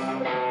Bye.